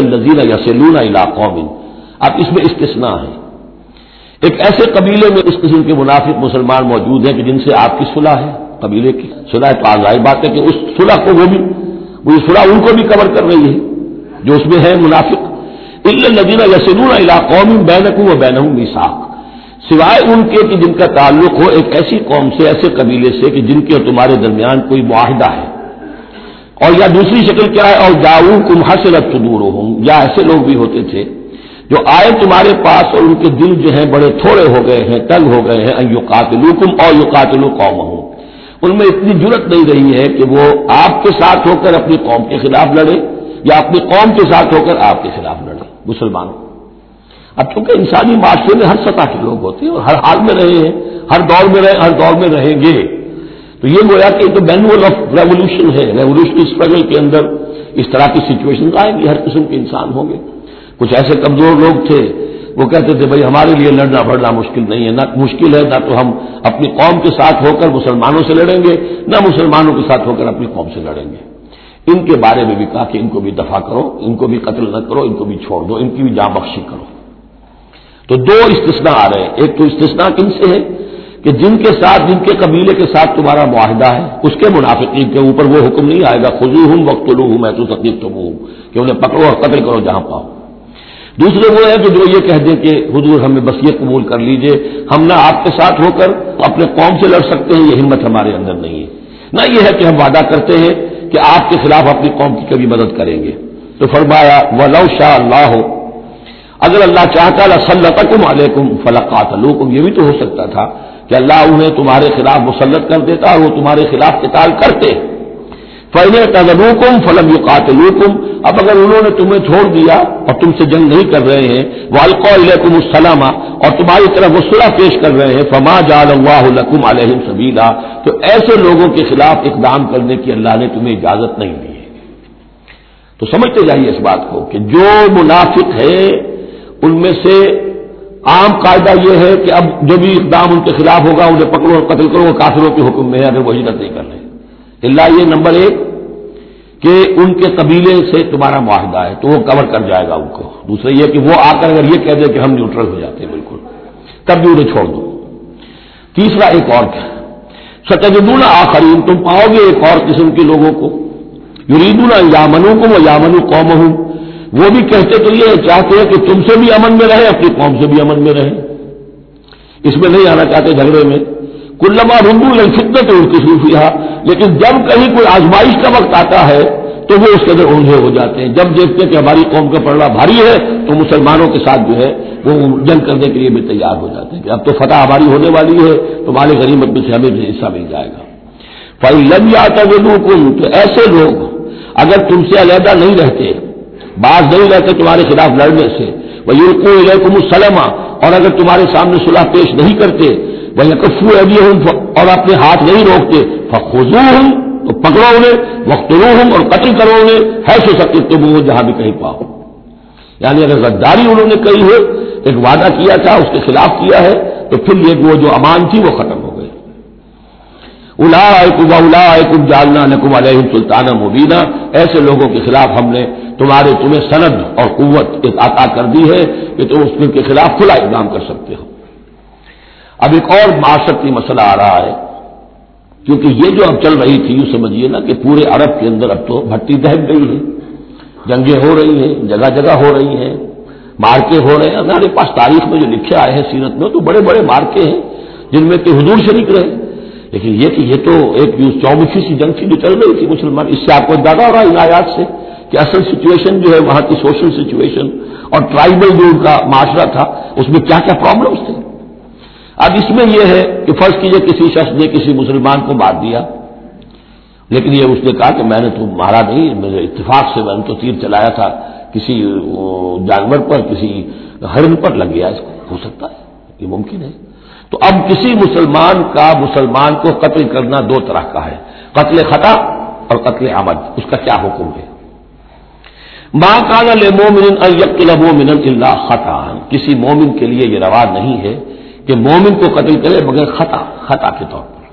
نذیر یسلون علاقوں میں اب اس میں استثناء ہے۔ ایک ایسے قبیلے میں اس قسم کے منافق مسلمان موجود ہیں کہ جن سے آپ کی صلح ہے، قبیلے کی صلح ہے، تو آزائی بات ہے کہ اس صلح کو وہ بھی، وہ صلح ان کو بھی کور کر رہی ہے۔ جو اس میں ہے منافق۔ الدینہ یسلون علاقوں میں بین و بین مساق سوائے ان کے کہ جن کا تعلق ہو ایک ایسی قوم سے، ایسے قبیلے سے کہ جن کے اور تمہارے درمیان کوئی معاہدہ ہے۔ اور یا دوسری شکل کیا ہے؟ اور جاؤ کم حسرت دور ہوں یا ایسے لوگ بھی ہوتے تھے جو آئے تمہارے پاس اور ان کے دل جو ہیں بڑے تھوڑے ہو گئے ہیں تنگ ہو گئے ہیں یو قاتلو کم اور یو قاتلو قوم ہوں ان میں اتنی ضرورت نہیں رہی ہے کہ وہ آپ کے ساتھ ہو کر اپنی قوم کے خلاف لڑے یا اپنی قوم کے ساتھ ہو کر آپ کے خلاف لڑے مسلمانوں، اب چونکہ انسانی معاشرے میں ہر سطح کے لوگ ہوتے ہیں اور ہر حال میں رہے ہیں، ہر دور میں رہے، ہر دور میں رہیں گے۔ تو یہ گویا کہ تو مینول آف ریولیوشن ہے ریولیوشن اسٹرگل کے اندر اس طرح کی سچویشن آئیں گی ہر قسم کے انسان ہوں گے۔ کچھ ایسے کمزور لوگ تھے، وہ کہتے تھے، بھائی، ہمارے لیے لڑنا بڑھنا مشکل نہیں ہے، نہ مشکل ہے، نہ تو ہم اپنی قوم کے ساتھ ہو کر مسلمانوں سے لڑیں گے، نہ مسلمانوں کے ساتھ ہو کر اپنی قوم سے لڑیں گے۔ ان کے بارے میں بھی کہا کہ ان کو بھی دفاع کرو، ان کو بھی قتل نہ کرو، ان کو بھی چھوڑ دو، ان کی بھی جاں بخشی کرو۔ تو دو استثناء آ رہے ہیں۔ ایک تو استثناء کن سے ہے؟ کہ جن کے ساتھ، جن کے قبیلے کے ساتھ تمہارا معاہدہ ہے، اس کے منافقین کے اوپر وہ حکم نہیں آئے گا خزو ہوں وقت لو ہوں میں تو تکلیف ہوں کہ انہیں پکڑو اور قتل کرو جہاں پاؤ۔ دوسرے وہ ہے کہ جو یہ کہہ دیں کہ حضور ہمیں بس یہ قبول کر لیجیے، ہم نہ آپ کے ساتھ ہو کر اپنے قوم سے لڑ سکتے ہیں، یہ ہمت ہمارے اندر نہیں ہے۔ نہ یہ ہے کہ ہم وعدہ کرتے ہیں کہ آپ کے خلاف اپنی قوم کی کبھی مدد کریں گے۔ تو فرمایا و لو شاہ اللہ ہو اگر اللہ چاہتا اللہ علیکم فلقات یہ بھی تو ہو سکتا تھا۔ کہ اللہ انہیں تمہارے خلاف مسلط کر دیتا اور وہ تمہارے خلاف قتال کرتے۔ فیل تغلوکم فلم یو اب اگر انہوں نے تمہیں چھوڑ دیا اور تم سے جنگ نہیں کر رہے ہیں وہ القم السلام۔ اور تمہاری طرف وہ پیش کر رہے ہیں۔ فما جال اللہ لکم علیہ سبیلا تو ایسے لوگوں کے خلاف اقدام کرنے کی اللہ نے تمہیں اجازت نہیں دی۔ ہے تو سمجھتے جائیے اس بات کو کہ جو منافق ہے ان میں سے عام قاعدہ یہ ہے کہ اب جو بھی اقدام ان کے خلاف ہوگا، انہیں پکڑو اور قتل کرو، وہ کافروں کے حکم میں ہے، اگر وہ ہجرت نہیں کر رہے اللہ یہ نمبر ایک کہ ان کے قبیلے سے تمہارا معاہدہ ہے، تو وہ کور کر جائے گا ان کو۔ دوسرا یہ کہ وہ آ کر اگر یہ کہہ دے کہ ہم نیوٹرل ہو جاتے ہیں، بالکل۔ تب بھی انہیں چھوڑ دو۔ تیسرا ایک اور کیا ستجدون آخرین، تم پاؤ گے ایک اور قسم کے لوگوں کو۔ یریدون یامنوں کو وہ یامن قوم ہوں وہ بھی کہتے تو یہ چاہتے ہیں کہ تم سے بھی امن میں رہے، اپنی قوم سے بھی امن میں رہے۔ اس میں نہیں آنا چاہتے جھگڑے میں۔ کلما رنگو لنفت ان کی صوفیہ لیکن جب کہیں کوئی آزمائش کا وقت آتا ہے، تو وہ اس کے اندر اونھے ہو جاتے ہیں۔ جب دیکھتے ہیں کہ ہماری قوم کا پڑنا بھاری ہے، تو مسلمانوں کے ساتھ جو ہے، وہ جنگ کرنے کے لیے بھی تیار ہو جاتے ہیں۔ کہ اب تو فتح ہماری ہونے والی ہے، تو مالک غریبت میں سے ہمیں بھی حصہ مل جائے گا۔ فائی لگ جاتا وہ تو ایسے لوگ، اگر تم سے علیحدہ نہیں رہتے بعض نہیں رہتے تمہارے خلاف لڑنے سے۔ وہ یورکم السلما اور اگر تمہارے سامنے صلاح پیش نہیں کرتے وہ یکفو ہوں اور اپنے ہاتھ نہیں روکتے فخو ہوں تو پکڑو انہیں وقت ہوں اور قتل کرو انہیں۔ ہے سو سکتے تم وہ جہاں بھی کہیں پاؤ۔ یعنی اگر غداری انہوں نے کہی ہے ایک وعدہ کیا تھا، اس کے خلاف کیا ہے، تو پھر یہ وہ جو امان تھی، وہ ختم ہو گئی۔ الا الا جالنا نکم علیہ سلطانہ مبینہ ایسے لوگوں کے خلاف ہم نے تمہارے تمہیں سند اور قوت عطا کر دی ہے کہ تم اس کے خلاف کھلا اقدام کر سکتے ہو۔ اب ایک اور معاشرتی مسئلہ آ رہا ہے، کیونکہ یہ جو اب چل رہی تھی، یوں سمجھیے نا کہ پورے عرب کے اندر اب تو بھٹی دہک گئی ہے۔ جنگیں ہو رہی ہیں، جگہ جگہ ہو رہی ہیں، مارکے ہو رہے ہیں۔ ہمارے پاس تاریخ میں جو لکھے آئے ہیں سیرت میں تو بڑے بڑے مارکے ہیں، جن میں کہ حضور شریک رہے۔ لیکن یہ کہ یہ تو ایک چوبیسی سی جنگ تھی جو چل رہی تھی مسلمان، اس سے آپ کو اندازہ ہو رہا ہے ان آیات سے۔ کہ اصل سچویشن جو ہے وہاں کی سوشل سچویشن اور ٹرائبل جو ان کا معاشرہ تھا، اس میں کیا کیا پرابلمس تھے؟ اب اس میں یہ ہے کہ فرض کیجیے کسی شخص نے کسی مسلمان کو مار دیا، لیکن یہ اس نے کہا کہ میں نے تو مارا نہیں میرے اتفاق سے میں نے تو تیر چلایا تھا، کسی جانور پر، کسی ہرن پر لگ گیا اس کو، ہو سکتا ہے، یہ ممکن ہے۔ تو اب کسی مسلمان کا مسلمان کو قتل کرنا دو طرح کا ہے، قتل خطا اور قتل آمد اس کا کیا حکم ہے؟ ماں کانا مومن مومن اللہ خطا کسی مومن کے لیے یہ رواج نہیں ہے کہ مومن کو قتل کرے بغیر خطا خطا کے طور پر۔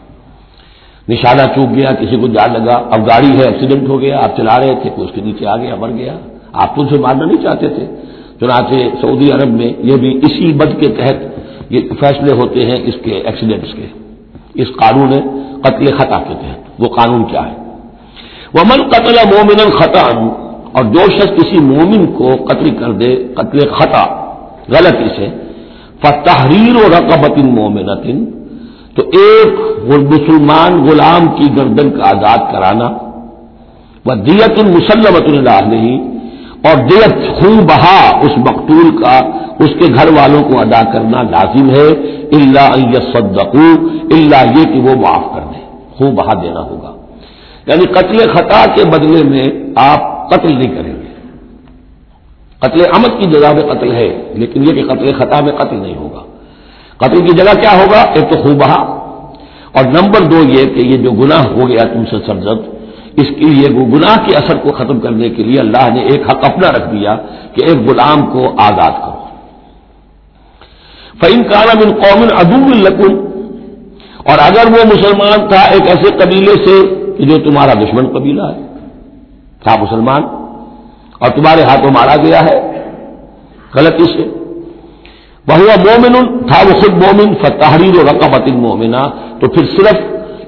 نشانہ چوک گیا، کسی کو جان لگا، اب گاڑی ہے ایکسیڈنٹ ہو گیا، آپ چلا رہے تھے کوئی اس کے نیچے آ گیا، مر گیا۔ آپ تو اسے مارنا نہیں چاہتے تھے۔ چنانچہ سعودی عرب میں یہ بھی اسی بد کے تحت یہ فیصلے ہوتے ہیں اس کے ایکسیڈنٹس کے۔ اس قانون قتل خطا کے تحت۔ وہ قانون کیا ہے؟ وہ قتل مومن خطا اور جو شخص کسی مومن کو قتل کر دے، قتل خطا غلطی سے فتحریر و رقبت مومنتن تو ایک مسلمان غلام کی گردن کا آزاد کرانا وہ دیت المسلمت اللہ نہیں اور دیت خون بہا اس مقتول کا، اس کے گھر والوں کو ادا کرنا لازم ہے اللہ صدقو اللہ یہ کہ وہ معاف کر دیں خون بہا دینا ہوگا۔ یعنی قتل خطا کے بدلے میں آپ قتل نہیں کریں گے۔ قتل امد کی جگہ میں قتل ہے، لیکن یہ کہ قتل خطا میں قتل نہیں ہوگا۔ قتل کی جگہ کیا ہوگا؟ ایک تو خوبہ اور نمبر دو یہ کہ یہ جو گناہ ہو گیا تم سے سرزد، اس کے لیے گناہ کے اثر کو ختم کرنے کے لیے اللہ نے ایک حق اپنا رکھ دیا کہ ایک غلام کو آزاد کرو۔ فعم کارم ان قوم ادب القن اور اگر وہ مسلمان تھا ایک ایسے قبیلے سے کہ جو تمہارا دشمن قبیلہ ہے۔ تھا مسلمان اور تمہارے ہاتھوں مارا گیا ہے غلطی سے۔ وہ مومن تھا وہ خود مومن فتحریر و رقبت مومنا تو پھر صرف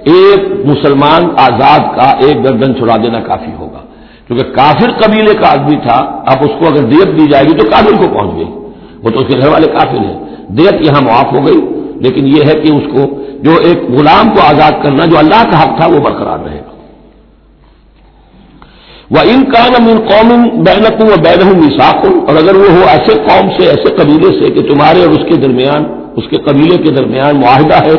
ایک مسلمان آزاد کا ایک گردن چھڑا دینا کافی ہوگا۔ کیونکہ کافر قبیلے کا آدمی تھا اب اس کو اگر دیت دی جائے گی تو کافر کو پہنچ گئی وہ تو اس کے گھر والے کافر ہیں۔ دیت یہاں معاف ہو گئی، لیکن یہ ہے کہ اس کو جو ایک غلام کو آزاد کرنا، جو اللہ کا حق تھا، وہ برقرار رہے گا۔ وہ ان کان ان قوم بینکوں و بین مساخن اور اگر وہ ہو ایسے قوم سے، ایسے قبیلے سے کہ تمہارے اور اس کے درمیان، اس کے قبیلے کے درمیان معاہدہ ہے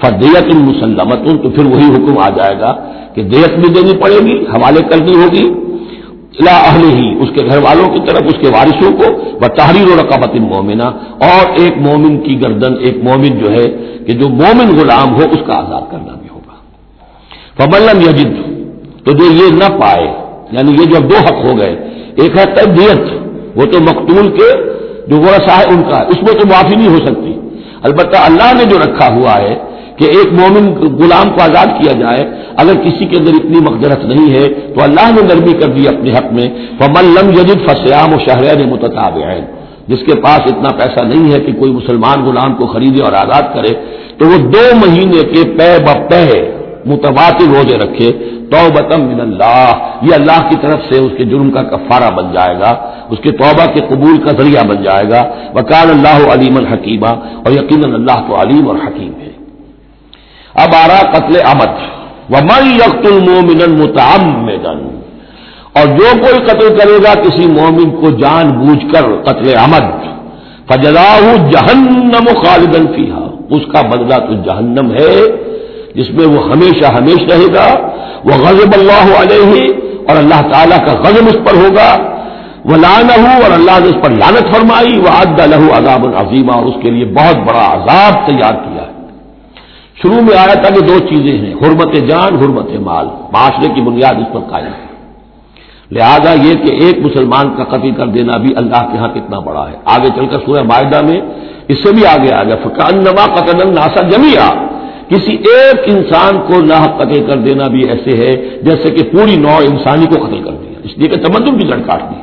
فدیت المسلمت تو پھر وہی حکم آ جائے گا کہ دیت بھی دینی پڑے گی، حوالے کرنی ہوگی۔ لا اہل ہی اس کے گھر والوں کی طرف، اس کے وارثوں کو۔ وہ تحریر و رقابت مومنا اور ایک مومن کی گردن، ایک مومن جو ہے کہ جو مومن غلام ہو، اس کا آزاد کرنا بھی ہوگا۔ فبلم یجد تو جو یہ نہ پائے یعنی یہ جو دو حق ہو گئے، ایک ہے تبدیت وہ تو مقتول کے جو ورثہ ہے ان کا، اس میں تو معافی نہیں ہو سکتی۔ البتہ اللہ نے جو رکھا ہوا ہے کہ ایک مومن غلام کو آزاد کیا جائے، اگر کسی کے اندر اتنی مقدرت نہیں ہے، تو اللہ نے نرمی کر دی اپنے حق میں۔ لم یجد فسیام و شہر متطاب جس کے پاس اتنا پیسہ نہیں ہے کہ کوئی مسلمان غلام کو خریدے اور آزاد کرے، تو وہ دو مہینے کے پے بے متبادل روزے رکھے۔ تو من اللہ۔ یہ اللہ کی طرف سے اس کے جرم کا کفارہ بن جائے گا، اس کے توبہ کے قبول کا ذریعہ بن جائے گا۔ وکال اللہ علیم الحکیمہ اور یقیناً اللہ تو علیم اور حکیم ہے۔ اب آ رہا قتل امد و من یقت المومن متعمدن اور جو کوئی قتل کرے گا، کسی مومن کو جان بوجھ کر قتل امد فجلا جہنم خالدن فیحا اس کا بدلہ تو جہنم ہے، جس میں وہ ہمیشہ ہمیشہ رہے گا۔ وہ غضب اللہ علیہ اور اللہ تعالیٰ کا غضب اس پر ہوگا. وہ لان اور اللہ نے اس پر لانت فرمائی. وہ عد الح عذاب العظیمہ اور اس کے لیے بہت بڑا عذاب تیار کیا ہے. شروع میں آیا تھا کہ دو چیزیں ہیں حرمت جان، حرمت مال. معاشرے کی بنیاد اس پر قائم ہے. لہذا یہ کہ ایک مسلمان کا قتل کر دینا بھی اللہ کے ہاں کتنا بڑا ہے. آگے چل کر سورہ معاہدہ میں اس سے بھی آگے آ گیا. فقان نما قتل ناسا جمیا کسی ایک انسان کو نہ قتل کر دینا بھی ایسے ہے جیسے کہ پوری نو انسانی کو قتل کر دیا۔ اس لیے کہ تمدن کی جڑ کاٹ دی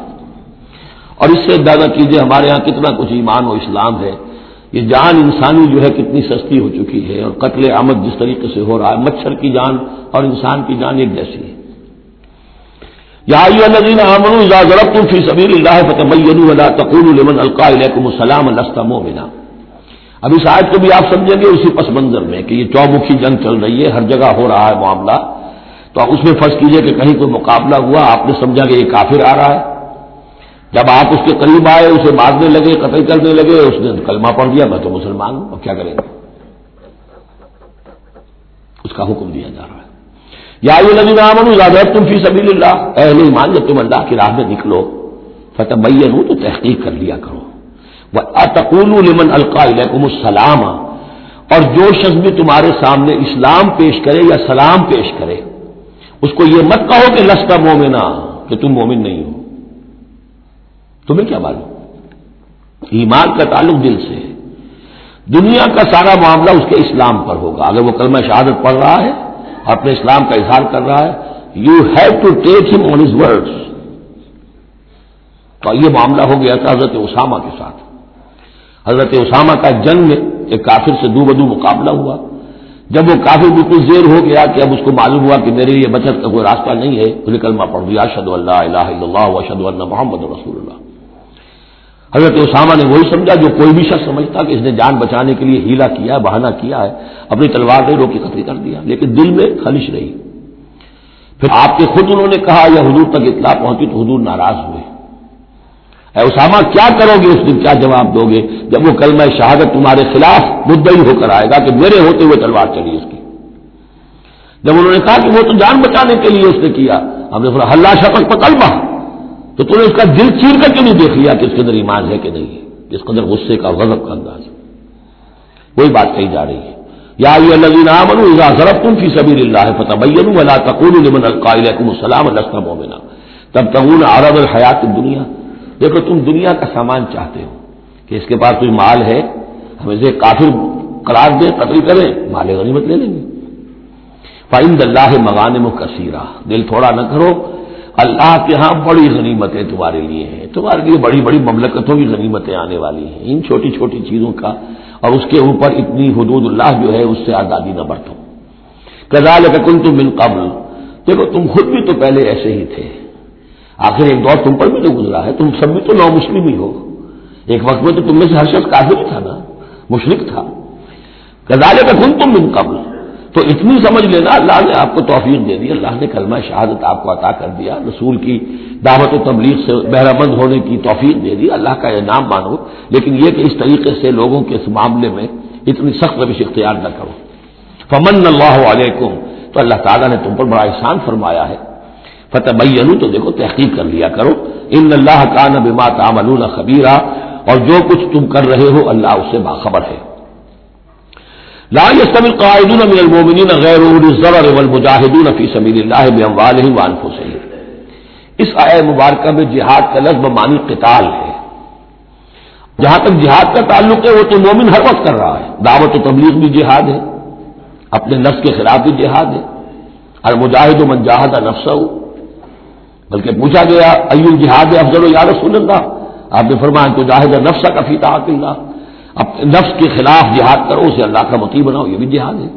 اور اس سے اندازہ کیجیے ہمارے یہاں کتنا کچھ ایمان و اسلام ہے۔ یہ جان انسانی جو ہے کتنی سستی ہو چکی ہے اور قتل آمد جس طریقے سے ہو رہا ہے، مچھر کی جان اور انسان کی جان ایک جیسی ہے۔ یا فی سبیل اللہ فتح تقول السلام السلام اب اس آیت کو بھی آپ سمجھیں گے، اسی پس منظر میں کہ یہ چومکھی جنگ چل رہی ہے، ہر جگہ ہو رہا ہے معاملہ۔ تو اس میں فرض کیجیے کہ کہیں کوئی مقابلہ ہوا، آپ نے سمجھا کہ یہ کافر آ رہا ہے۔ جب آپ اس کے قریب آئے، اسے مارنے لگے، قتل کرنے لگے، اس نے کلمہ پڑھ دیا، میں تو مسلمان ہوں، اب کیا کریں گے؟ اس کا حکم دیا جا رہا ہے۔ یا یہ نبی نام زیادہ تم فی سبیل اللہ اہل ایمان، جب تم اللہ کی راہ میں نکلو فتح بین تو تحقیق کر لیا کرو۔ اتقول لمن القام السلام اور جو شخص بھی تمہارے سامنے اسلام پیش کرے یا سلام پیش کرے، اس کو یہ مت کہو کہ لسکا مومنا کہ تم مومن نہیں ہو۔ تمہیں کیا معلوم؟ ایمان کا تعلق دل سے دنیا کا سارا معاملہ اس کے اسلام پر ہوگا۔ اگر وہ کلمہ شہادت پڑھ رہا ہے، اپنے اسلام کا اظہار کر رہا ہے یو ہیو ٹو ٹیک ہم آن ہز ورڈس تو یہ معاملہ ہو گیا تھا حضرت اسامہ کے ساتھ۔ حضرت اسامہ کا جنگ میں ایک کافر سے دو بدو مقابلہ ہوا۔ جب وہ کافی بالکل زیر ہو گیا کہ اب اس کو معلوم ہوا کہ میرے لیے بچت کا کوئی راستہ نہیں ہے تو کلمہ پڑھ دیا شد اللہ الہ الا اللہ و شد اللہ محمد رسول اللہ۔ حضرت اسامہ نے وہی سمجھا جو کوئی بھی شخص سمجھتا کہ اس نے جان بچانے کے لیے ہیلا کیا ہے بہانہ کیا ہے، اپنی تلوار نے روکی، قتل کر دیا، لیکن دل میں خلش رہی۔ پھر آپ کے خود انہوں نے کہا، یا حضور تک اطلاع پہنچی تو حضور ناراض ہوئے۔ اے اسامہ، کیا کرو گے اس دن؟ کیا جواب دو گے؟ جب وہ کلمہ شہادت تمہارے خلاف مدعی ہو کر آئے گا کہ میرے ہوتے ہوئے تلوار چلی اس کی۔ جب انہوں نے کہا کہ وہ تو جان بچانے کے لیے اس نے کیا، ہم نے ہلّا شفق پکڑ کلمہ؟ تو تم نے اس کا دل چیر کر کے نہیں دیکھ لیا کہ اس کے اندر ایمان ہے کہ نہیں ہے؟ اس کے اندر غصے کا غضب کا انداز ہے۔ وہی بات کہی جا رہی ہے۔ یا ضرب تم فی سبیر اللہ فتح اللہ تقول السلام مومنا تب تغون عرب الحیات دنیا دیکھو، تم دنیا کا سامان چاہتے ہو کہ اس کے پاس کوئی مال ہے ہمیں سے کافر قرار دیں، قتل کریں، مال غنیمت لے لیں گے۔ فائند اللہ مغان کثیرہ دل تھوڑا نہ کرو، اللہ کے ہاں بڑی غنیمتیں تمہارے لیے ہیں۔ تمہارے لیے بڑی بڑی مملکتوں کی غنیمتیں آنے والی ہیں۔ ان چھوٹی چھوٹی چیزوں کا اور اس کے اوپر اتنی حدود اللہ جو ہے، اس سے آزادی نہ برتو۔ کزال کن تم من قبل۔ دیکھو، تم خود بھی تو پہلے ایسے ہی تھے۔ آخر ایک دور تم پر بھی تو گزرا ہے، تم سب بھی تو نو مسلم ہی ہو۔ ایک وقت میں تو تم میں سے ہر شخص کافی تھا نا مشرق تھا۔ کزال کا کن تم من قبل۔ تو اتنی سمجھ لینا، اللہ نے آپ کو توفیق دے دی، اللہ نے کلمہ شہادت آپ کو عطا کر دیا، رسول کی دعوت و تبلیغ سے بہرہ مند ہونے کی توفیق دے دی، اللہ کا یہ نام مانو۔ لیکن یہ کہ اس طریقے سے لوگوں کے اس معاملے میں اتنی سخت روش اختیار نہ کرو۔ فمن اللہ علیکم تو اللہ تعالیٰ نے تم پر بڑا احسان فرمایا ہے۔ فتح تو دیکھو، تحقیق کر لیا کرو۔ ان اللہ کا نبا تعمل خبیرہ اور جو کچھ تم کر رہے ہو، اللہ اس سے باخبر ہے۔ لا يستوي القاعدون من المؤمنين غير اولي الضرر والمجاهدون في سبيل الله باموالهم وانفسهم اس آئے مبارکہ میں جہاد کا لفظ معنی قتال ہے۔ جہاں تک جہاد کا تعلق ہے، وہ تو مومن ہر وقت کر رہا ہے۔ دعوت و تبلیغ بھی جہاد ہے۔ اپنے نفس کے خلاف بھی جہاد ہے۔ اور مجاہد و منجاہد نفس ہو بلکہ پوچھا گیا، ایو جہاد افضل و یا رسول اللہ؟ آپ نے فرمایا، تو جاہد نفس کا فی طاعت اللہ۔ اب نفس کے خلاف جہاد کرو، اسے اللہ کا متی بناؤ، یہ بھی جہاد ہے۔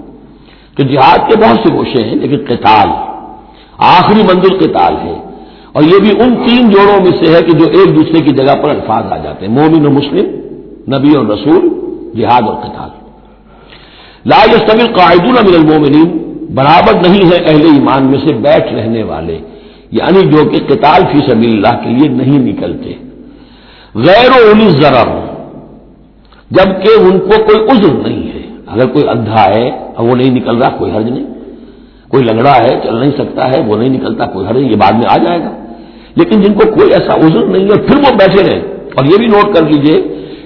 تو جہاد کے بہت سے گوشے ہیں، لیکن قتال۔ آخری منزل قتال ہے۔ اور یہ بھی ان تین جوڑوں میں سے ہے کہ جو ایک دوسرے کی جگہ پر الفاظ آ جاتے ہیں۔ مومن و مسلم، نبی اور رسول، جہاد اور قتال۔ لا یستمل قاعدون من المومنین برابر نہیں ہے اہل ایمان میں سے بیٹھ رہنے والے۔ یعنی جو کہ قتال فی سبیل اللہ کے لیے نہیں نکلتے۔ غیر و انیس ذرا جبکہ ان کو کوئی عذر نہیں ہے۔ اگر کوئی اندھا ہے اور وہ نہیں نکل رہا، کوئی حرج نہیں۔ کوئی لنگڑا ہے، چل نہیں سکتا ہے، وہ نہیں نکلتا، کوئی حرج یہ بعد میں آ جائے گا۔ لیکن جن کو کوئی ایسا عذر نہیں ہے، پھر وہ بیٹھے رہے اور یہ بھی نوٹ کر لیجیے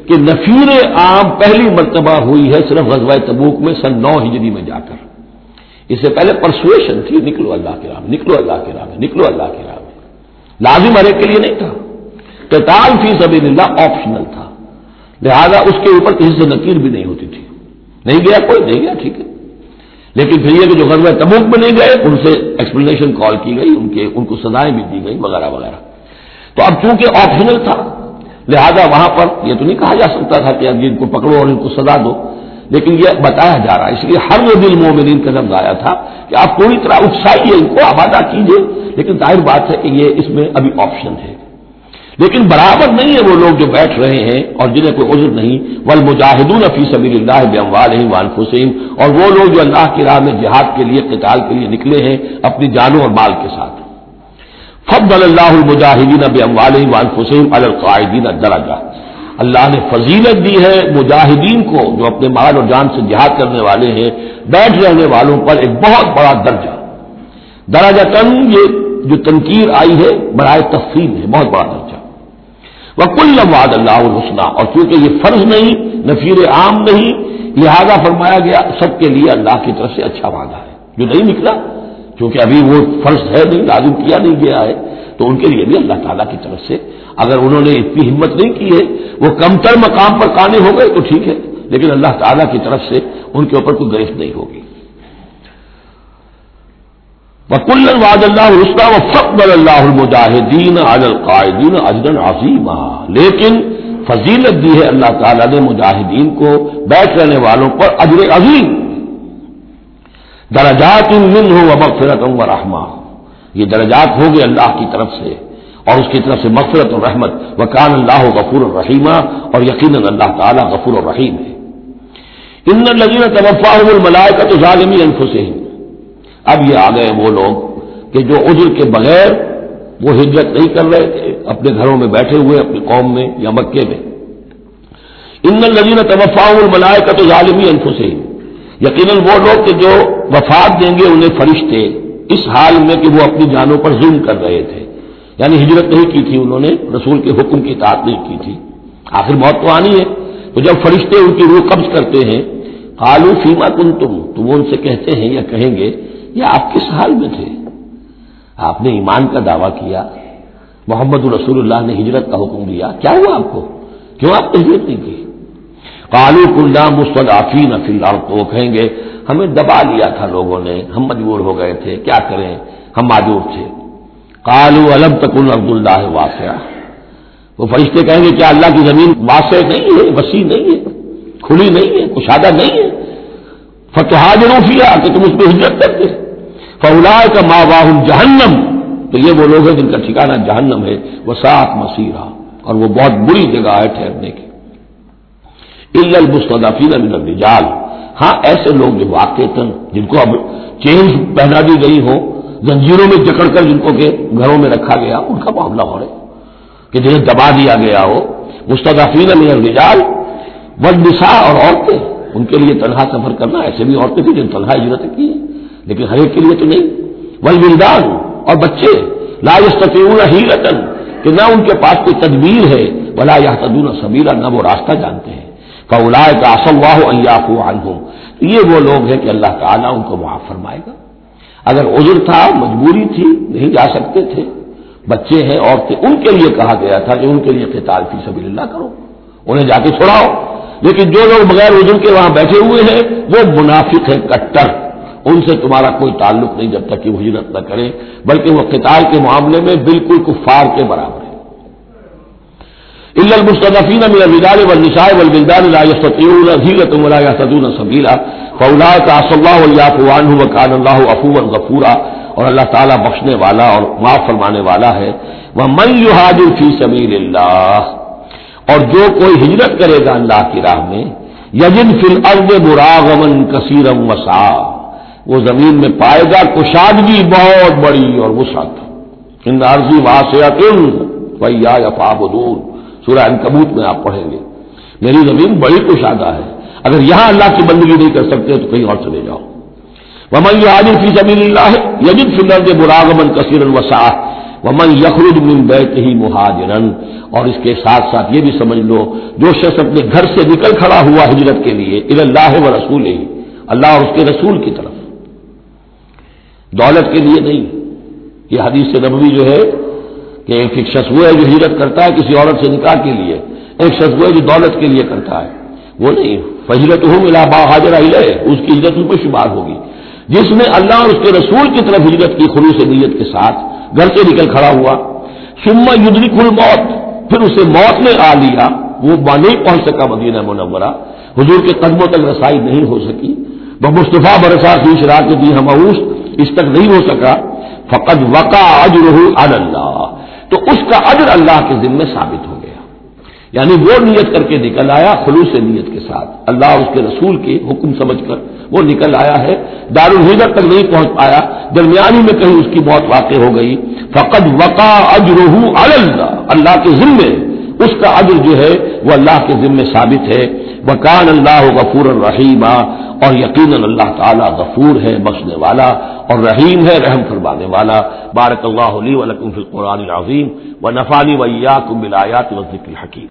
کہ نفیر عام پہلی مرتبہ ہوئی ہے صرف غزوہ تبوک میں، سن نو ہجری میں جا کر۔ اس سے پہلے پرسویشن تھی، نکلو اللہ کے راہ نکلو اللہ کے راہ نکلو اللہ کے راہ میں۔ لازم ہر ایک کے لیے نہیں تھا۔ قتال فی سبیل اللہ آپشنل تھا۔ لہذا اس کے اوپر کسی سے نکیر بھی نہیں ہوتی تھی۔ نہیں گیا کوئی، نہیں گیا، ٹھیک ہے۔ لیکن پھر یہ کہ جو غرب تبوک میں نہیں گئے، ان سے ایکسپلینیشن کال کی گئی، ان کے، ان کو سزائیں بھی دی گئی، وغیرہ وغیرہ۔ تو اب چونکہ آپشنل تھا، لہذا وہاں پر یہ تو نہیں کہا جا سکتا تھا کہ اب ان کو پکڑو اور ان کو سزا دو۔ لیکن یہ بتایا جا رہا ہے۔ اس لیے ہر وہ دل مومنین کا لفظ آیا تھا کہ آپ پوری طرح اتساہیے ان کو آبادہ کیجیے لیکن ظاہر بات ہے کہ یہ اس میں ابھی آپشن ہے۔ لیکن برابر نہیں ہے وہ لوگ جو بیٹھ رہے ہیں اور جنہیں کوئی عذر نہیں۔ ول مجاہدون فی سبیل اللہ بموال والفسین اور وہ لوگ جو اللہ کی راہ میں جہاد کے لیے، قتال کے لیے نکلے ہیں اپنی جانوں اور مال کے ساتھ۔ فضل اللہ المجاہدین بموال والفسین القاعدین درجہ۔ اللہ نے فضیلت دی ہے مجاہدین کو جو اپنے مال اور جان سے جہاد کرنے والے ہیں، بیٹھ رہنے والوں پر ایک بہت بڑا درجہ۔ درجہ تن یہ جو تنقیر آئی ہے، برائے تفصیل ہے، بہت بڑا درجہ۔ وہ کل واد اللہ الحسنہ اور چونکہ یہ فرض نہیں، نفیر عام نہیں، لہذا فرمایا گیا، سب کے لیے اللہ کی طرف سے اچھا وعدہ ہے۔ جو نہیں نکلا، چونکہ ابھی وہ فرض ہے نہیں، لازم کیا نہیں گیا ہے۔ تو ان کے لیے بھی اللہ تعالیٰ کی طرف سے اگر انہوں نے اتنی ہمت نہیں کی ہے، وہ کم تر مقام پر کانے ہو گئے تو ٹھیک ہے، لیکن اللہ تعالیٰ کی طرف سے ان کے اوپر کوئی گرفت نہیں ہوگی۔ کلن واد اللہ رستا و فقبل اللہ المجاہدین علی القاعدین اجدن عظیم لیکن فضیلت دی ہے اللہ تعالیٰ نے مجاہدین کو بیٹھ رہنے والوں پر اجر عظیم۔ درجات من ہو و مغفرت و رحمہ۔ یہ درجات ہو گئے اللہ کی طرف سے اور اس کی طرف سے مغفرت اور رحمت۔ و کان اللہ غفور الرحیمہ اور یقیناً اللہ تعالیٰ غفور الرحیم ہے۔ ان لگین توفا الملائے کا تو ظالمی انفسین اب یہ آ گئے وہ لوگ کہ جو عجر کے بغیر وہ ہجرت نہیں کر رہے تھے، اپنے گھروں میں بیٹھے ہوئے، اپنی قوم میں یا مکے میں۔ ان لذین توفا الملائے کا تو ظالمی انفسین یقیناً وہ لوگ کہ جو وفات دیں گے، انہیں فرشتے اس حال میں کہ وہ اپنی جانوں پر ظلم کر رہے تھے۔ یعنی ہجرت نہیں کی تھی انہوں نے، رسول کے حکم کی اطاعت نہیں کی تھی۔ آخر موت تو آنی ہے۔ تو جب فرشتے ان کی روح قبض کرتے ہیں آلو فیما کن تم تو وہ ان سے کہتے ہیں یا کہیں گے، یہ آپ کس حال میں تھے؟ آپ نے ایمان کا دعویٰ کیا۔ محمد الرسول اللہ نے ہجرت کا حکم دیا۔ کیا ہوا آپ کو؟ کیوں آپ نے ہجرت نہیں کی؟ کالو کلّا مستدافین فی تو وہ کہیں گے ہمیں دبا لیا تھا لوگوں نے، ہم مجبور ہو گئے تھے، کیا کریں؟ ہم معذور تھے۔ کالو علم تکن عبد اللہ واسع وہ فرشتے کہیں گے، کیا اللہ کی زمین واسع نہیں ہے، وسیع نہیں ہے، کھلی نہیں ہے، کشادہ نہیں ہے؟ فتح روفیہ کہ تم اس پہ ہجرت کرتے۔ فولا کا ماں واہ جہنم، تو یہ وہ لوگ ہیں جن کا ٹھکانا جہنم ہے۔ وہ سات مسیرہ اور وہ بہت بری جگہ ہے ٹھہرنے کی المستدفین من الرجال ہاں ایسے لوگ جو واقع جن کو اب چینج پہنا دی گئی ہو، زنجیروں میں جکڑ کر جن کو کہ گھروں میں رکھا گیا، ان کا معاملہ ہو رہا کہ جنہیں دبا دیا گیا ہو۔ مستدفین من الرجال والنساء اور عورتیں، ان کے لیے تنہا سفر کرنا، ایسے بھی عورتیں تھیں جن تنہا ہجرت کی ہے، لیکن ہر ایک کے لیے تو نہیں۔ ولدان اور بچے، لا یستطیعون ہیلتن کہ نہ ان کے پاس کوئی تدبیر ہے، ولا یحتدون سبیلا، نہ وہ راستہ جانتے ہیں۔ کا کا اصواہ یہ وہ لوگ ہیں کہ اللہ تعالیٰ ان کو معاف فرمائے گا۔ اگر عذر تھا، مجبوری تھی، نہیں جا سکتے تھے۔ بچے ہیں، عورتیں، ان کے لیے کہا گیا تھا کہ ان کے لیے قتال فی سبیل اللہ کرو۔ انہیں جا کے چھوڑاؤ لیکن جو لوگ بغیر عذر کے وہاں بیٹھے ہوئے ہیں، وہ منافق ہیں، کٹر۔ ان سے تمہارا کوئی تعلق نہیں جب تک کہ وہ ہجرت نہ کرے بلکہ وہ قتال کے معاملے میں بالکل کفار کے برابر ہے المستفین من الرجال والنساء والبلدان لا يستطيعون حیلة ولا يهتدون سبيلا فاولئك عصى الله ويعفو عنه وكان الله عفوا غفورا اور اللہ تعالیٰ بخشنے والا اور معاف فرمانے والا ہے۔ وہ من یحاجر فی سبیل اللہ اور جو کوئی ہجرت کرے گا اللہ کی راہ میں یجن فی الارض براغمن کثیرم وسا وہ زمین میں پائے گا کشادگی بہت بڑی اور وسعت۔ ان عرضی واسعت ویا یفابدون سورہ انکبوت میں آپ پڑھیں گے۔ میری زمین بڑی کشادہ ہے۔ اگر یہاں اللہ کی بندگی نہیں کر سکتے تو کہیں اور چلے جاؤ۔ ومن عادل فی زمین اللہ یجد فلر کے براغمن کثیر الوسا ومن یخرج من بیت ہی مہاجرن اور اس کے ساتھ ساتھ یہ بھی سمجھ لو، جو شخص اپنے گھر سے نکل کھڑا ہوا ہجرت کے لیے الا اللہ و رسول ہی اللہ اور اس کے رسول کی طرف۔ دولت کے لیے نہیں۔ یہ حدیث نبوی جو ہے کہ ایک شخص وہ ہے جو ہجرت کرتا ہے کسی عورت سے نکاح کے لیے، ایک شخص وہ ہے جو دولت کے لیے کرتا ہے۔ وہ نہیں فضرت ہوں ملا با حاضر اس کی ہجرت ان کو شمار ہوگی۔ جس نے اللہ اور اس کے رسول کی طرف ہجرت کی خلوص نیت کے ساتھ گھر سے نکل کھڑا ہوا۔ سما یدری کل موت پھر اسے موت نے آ لیا۔ وہ نہیں پہنچ سکا مدینہ منورہ۔ حضور کے قدموں تک رسائی نہیں ہو سکی۔ وہ مصطفیٰ برسا کی شراک دی ہم اس تک نہیں ہو سکا۔ فقط وقع اجر اللہ تو اس کا اجر اللہ کے ذمے ثابت ہو گیا۔ یعنی وہ نیت کر کے نکل آیا خلوص نیت کے ساتھ۔ اللہ اس کے رسول کے حکم سمجھ کر وہ نکل آیا ہے۔ دار الحجر تک نہیں پہنچ پایا۔ درمیانی میں کہیں اس کی موت واقع ہو گئی۔ فقط وقا اجرہ اللہ۔ اللہ کے ذمے اس کا عجر جو ہے وہ اللہ کے ذمے ثابت ہے۔ وکان اللہ غفور الرحیمہ اور یقیناً اللہ تعالیٰ غفور ہے، بخشنے والا، اور رحیم ہے، رحم فرمانے والا۔ بارک اللہ علی ولکم فی القرآن العظیم و نفانی ویا کم بلایات و ذکر حکیم